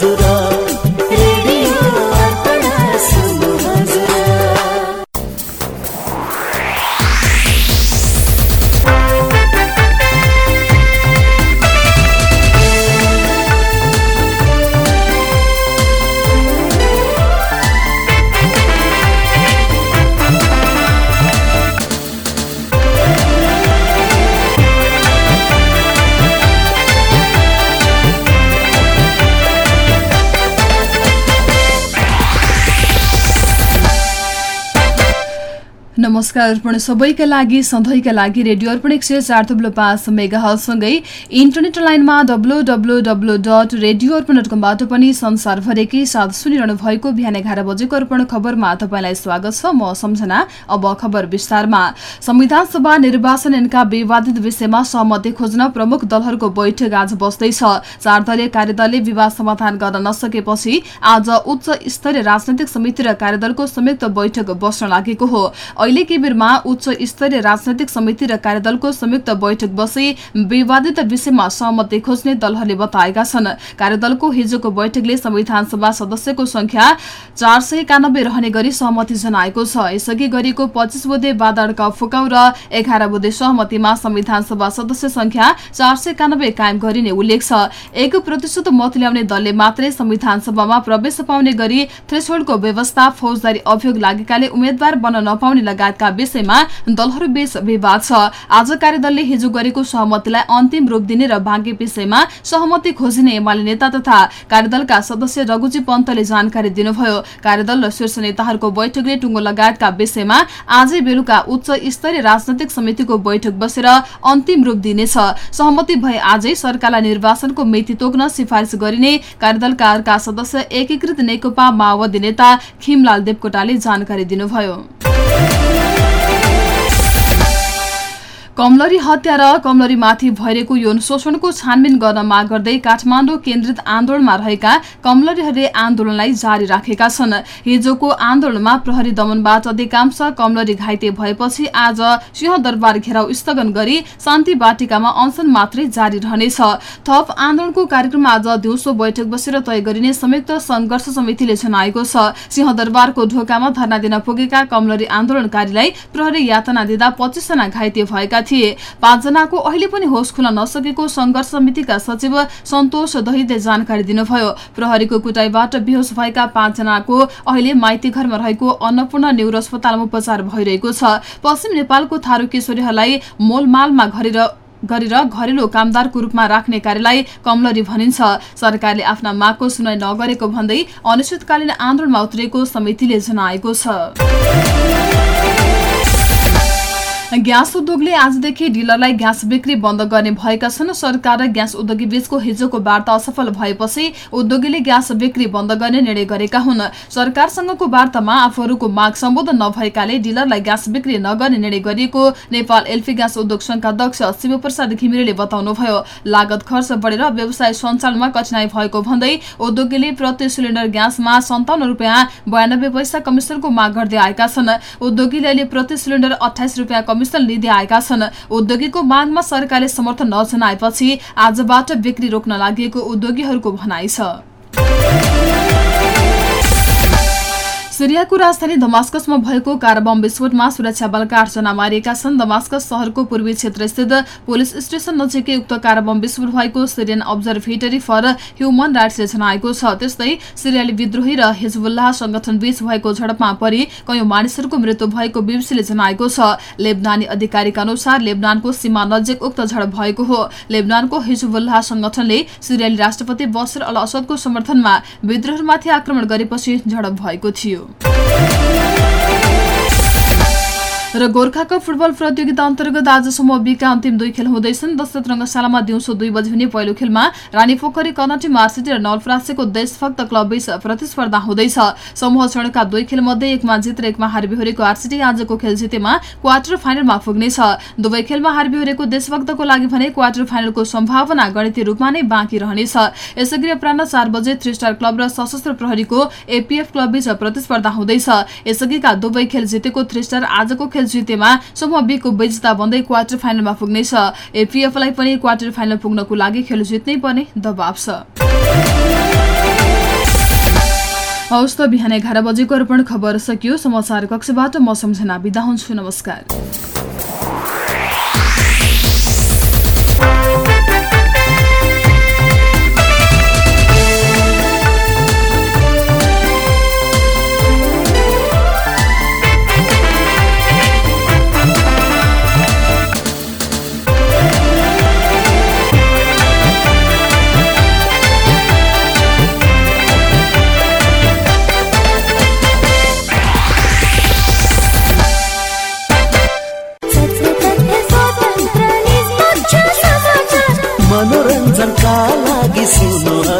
হুজুরা नमस्कार। अर्पण सबैका लागि सधैँका लागि रेडियो अर्पण एक सय चार थुप्लो पाँच मेगा हलसँगै इन्टरनेट लाइनमा W W W dot radio Arpan dot कमबाट पनि संसारभरिकै साथ सुनिरहनु भएको बिहान एघार बजेको अर्पण खबरमा तपाईँलाई स्वागत छ। म सम्झना अब खबर विस्तारमा। संविधान सभा निर्वाचन एनका विवादित विषयमा सहमति खोज्न प्रमुख दलहरूको बैठक आज बस्दैछ। चार दलीय कार्यदलले विवाद समाधान गर्न नसकेपछि आज उच्च स्तरीय राजनैतिक समिति र कार्यदलको संयुक्त बैठक बस्न लागेको हो। अहिले केबीरमा उच्च स्तरीय राजनैतिक समिति र कार्यदलको संयुक्त बैठक बसी विवादित विषयमा सहमति खोज्ने दलहरूले बताएका छन् कार्यदलको हिजोको बैठकले संविधान सभा सदस्यको संख्या चार सय एकानब्बे रहने गरी सहमति जनाएको छ यसअघि गरिएको पच्चिस बुधे बादड़का फुकाउ र एघार बुधे सहमतिमा संविधान सभा सदस्य संख्या चार सय एकानब्बे कायम गरिने उल्लेख छ एक प्रतिशत मत ल्याउने दलले मात्रै संविधान सभामा प्रवेश पाउने गरी थ्रेसोल्डको व्यवस्था फौजदारी अभियोग लागेकाले उम्मेद्वार बन्न नपाउने लगायत लगायतका विषयमा दलहरूबीच विवाद छ। आज कार्यदलले हिजो गरेको सहमतिलाई अन्तिम रूप दिने र बाँकी विषयमा सहमति खोजिने एमाले नेता तथा कार्यदलका सदस्य रघुजी पन्तले जानकारी दिनुभयो। कार्यदल र शीर्ष नेताहरूको बैठकले टुङ्गो लगायतका विषयमा आजै बेलुका उच्च स्तरीय राजनैतिक समितिको बैठक बसेर अन्तिम रूप दिनेछ। सहमति भए आजै सरकारलाई निर्वाचनको मिति तोक्न सिफारिस गरिने कार्यदलका सदस्य एकीकृत नेकपा माओवादी नेता खिमलाल देवकोटाले जानकारी दिनुभयो। कमलरी हत्या र कमलरीमाथि भइरहेको यौन शोषणको छानबिन गर्न माग गर्दै काठमाडौँ केन्द्रित आन्दोलनमा रहेका कमलरीहरूले आन्दोलनलाई जारी राखेका छन्। हिजोको आन्दोलनमा प्रहरी दमनबाट अधिकांश कमलरी घाइते भएपछि आज सिंहदरबार घेराउ स्थगन गरी शान्ति बाटिकामा अनसन मात्रै जारी रहनेछ। थप आन्दोलनको कार्यक्रममा आज दिउँसो बैठक बसेर तय गरिने संयुक्त संघर्ष समितिले जनाएको छ। सिंहदरबारको ढोकामा धरना दिन पुगेका कमलरी आन्दोलनकारीलाई प्रहरी यातना दिँदा पच्चिसजना घाइते भएका थिए। पाँचजनाको अहिले पनि होस खुल्न नसकेको संघर्ष समितिका सचिव सन्तोष दहितले जानकारी दिनुभयो। प्रहरीको कुटाईबाट बेहोस भएका पाँचजनाको अहिले माइती घरमा रहेको अन्नपूर्ण न्युरो अस्पतालमा उपचार भइरहेको छ। पश्चिम नेपालको थारू किशोरीहरूलाई मोलमालमा घरेर गरेर घरेलु कामदारको रूपमा राख्ने कार्यलाई कमलरी भनिन्छ। सरकारले आफ्ना मागको सुनाई नगरेको भन्दै अनिश्चितकालीन आन्दोलनमा उत्रेको समितिले जनाएको छ। ग्यास उद्योगले आजदेखि डिलरलाई ग्यास बिक्री बन्द गर्ने भएका छन्। सरकार र ग्यास उद्योगी बीचको हिजोको वार्ता असफल भएपछि उद्योगीले ग्यास बिक्री बन्द गर्ने निर्णय गरेका हुन्। सरकारसँगको वार्तामा आफूहरूको माग सम्बोधन नभएकाले डिलरलाई ग्यास बिक्री नगर्ने निर्णय गरिएको नेपाल एलपी ग्यास उद्योग संघका अध्यक्ष शिवप्रसाद घिमिरेले बताउनुभयो। लागत खर्च बढेर व्यवसाय सञ्चालनमा कठिनाई भएको भन्दै उद्योगीले प्रति सिलिन्डर ग्यासमा सन्ताउन्न रुपियाँ बयानब्बे पैसा कमिसनको माग गर्दै आएका छन्। उद्योगीले अहिले प्रति सिलिन्डर अठाइस रुपियाँ कमिसन लिँदै आएका छन्। उद्योगीको मागमा सरकारले समर्थन नजनाएपछि आजबाट बिक्री रोक्न लागि उद्योगीहरूको भनाइ छ। सिरियाको राजधानी धमास्कसमा भएको कार बम विस्फोटमा सुरक्षा बलका आठजना मारिएका छन्। धमास्कस शहरको पूर्वी क्षेत्रस्थित पुलिस स्टेशन नजिकै उक्त कार बम विस्फोट भएको सिरियन अब्जर्भेटरी फर ह्युमन राइट्सले जनाएको छ। त्यस्तै सिरियाली विद्रोही र हिजबुल्लाह संगठन बीच भएको झडपमा परि कयौं मानिसहरूको मृत्यु भएको बीबीसीले जनाएको छ। लेबनानी अधिकारीका अनुसार लेबनानको सीमा नजिक उक्त झडप भएको हो। लेबनानको हिजबुल्लाह संगठनले सिरियाली राष्ट्रपति बसर अल असदको समर्थनमा विद्रोहमाथि आक्रमण गरेपछि झडप भएको थियो। இருக்கும் र गोर्खा कप फुटबल प्रतियोगिता अन्तर्गत आजसम्म बीका अन्तिम दुई खेल हुँदैछन्। दशरथ रङ्गशालामा दिउँसो दुई बजी हुने पहिलो खेलमा रानी पोखरी कर्नाटी मार्सिटी र नलफ्रासेको देशभक्त क्लब बीच प्रतिस्पर्धा हुँदैछ। समूह चरणका दुई खेल मध्ये एकमा जित र एकमा हार बिहोरेको आरसिटी आजको खेल जितेमा क्वार्टर फाइनलमा पुग्नेछ। दुवै खेलमा हार बिहोरेको देशभक्तको लागि भने क्वार्टर फाइनलको सम्भावना गणितीय रूपमा नै बाँकी रहनेछ। यसअघि अपरान्ह चार बजे थ्री स्टार क्लब र सशस्त्र प्रहरीको एपीएफ क्लब बीच प्रतिस्पर्धा हुँदैछ। यसअघिका दुवै खेल जितेको थ्री स्टार आजको खेल जितेमा समूह बीको विजेता बन्दै क्वार्टर फाइनलमा पुग्नेछ। एपीएफलाई पनि क्वार्टर फाइनल पुग्नको लागि खेल जित्नै पर्ने दबाव छ। हवस् त बिहान एघार बजेको अर्पण खबर सकियो। समाचार कक्षबाट म सम्झना बिदा हुन्छु। नमस्कार। suno